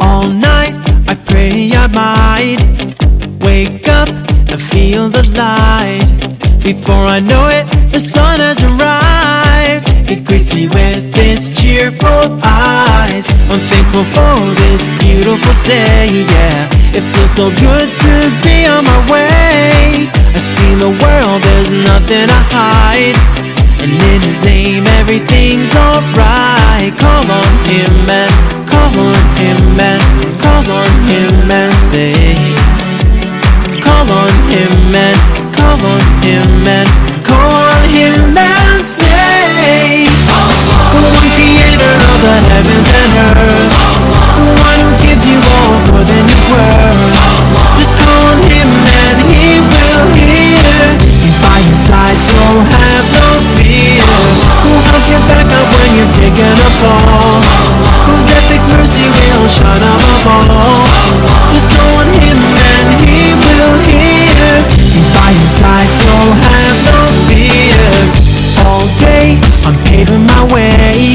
All night I pray I might wake up and feel the light. Before I know it, the sun has arrived. It greets me with its cheerful eyes. I'm thankful for this beautiful day, yeah. It feels so good to be on my way. I see the world, there's nothing to hide. And in his name, everything's alright. Call on him and call on him and call on him and say. Call on him and call on him and above all? Just on him and he will hear. He's by your side, so have no fear. All day I'm paving my way.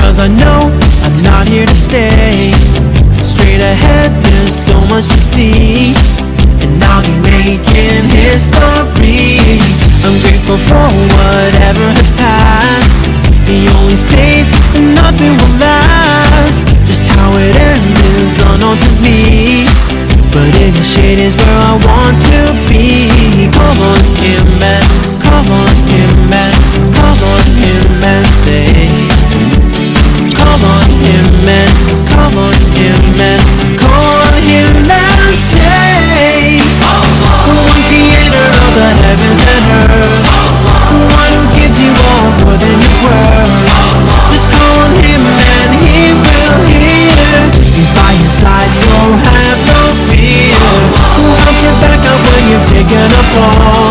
Cause I know I'm not here to stay. Straight ahead, there's so much to see. And I'll be making history. I'm grateful for whatever has passed. He only stays and nothing will last. It ends unknown to me. But in the shade is where I want to be. Call on him and you've taken a fall?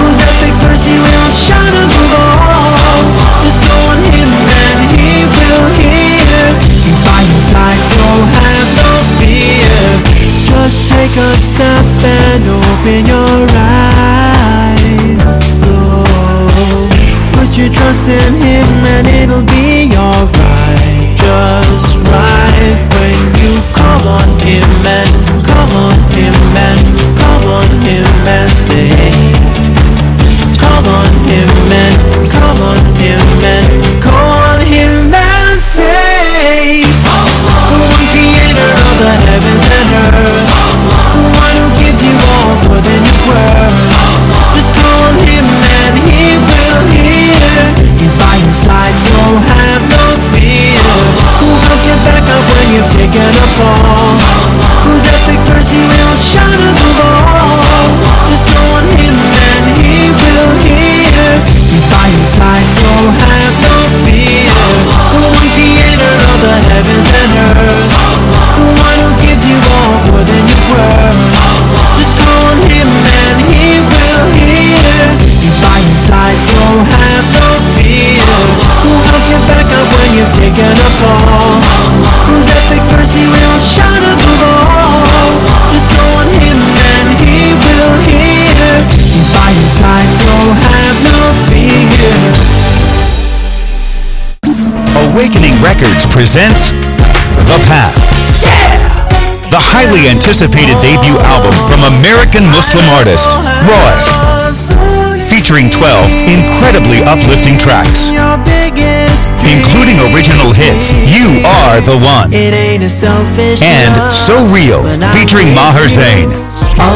Whose epic mercy will shine above all? Just call on him and he will hear. He's by your side, so have no fear. Just take a step and open your eyes. Lord. Put your trust in him and it'll be alright. Just right when mercy will shine Awakening Records presents The Path. The highly anticipated debut album from American Muslim artist Raef, featuring 12 incredibly uplifting tracks, including original hits You Are the One and So Real, featuring Maher Zain,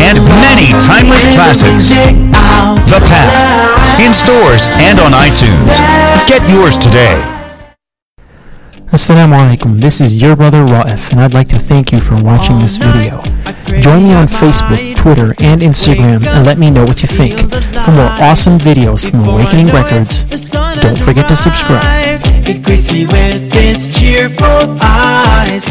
and many timeless classics. The Path, in stores and on iTunes. Get yours today. Assalamu alaikum, this is your brother Raef, and I'd like to thank you for watching this video. Join me on Facebook, Twitter, and Instagram, and let me know what you think. For more awesome videos from Awakening Records, don't forget to subscribe. It greets me with its cheerful eyes.